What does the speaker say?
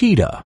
cheetah.